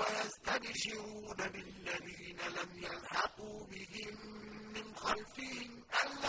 وَيَسْتَبْشِرُونَ بِالَّذِينَ لَمْ يَلْحَقُوا بِهِم مِّنْ خَلْفِهِمْ أَلَّا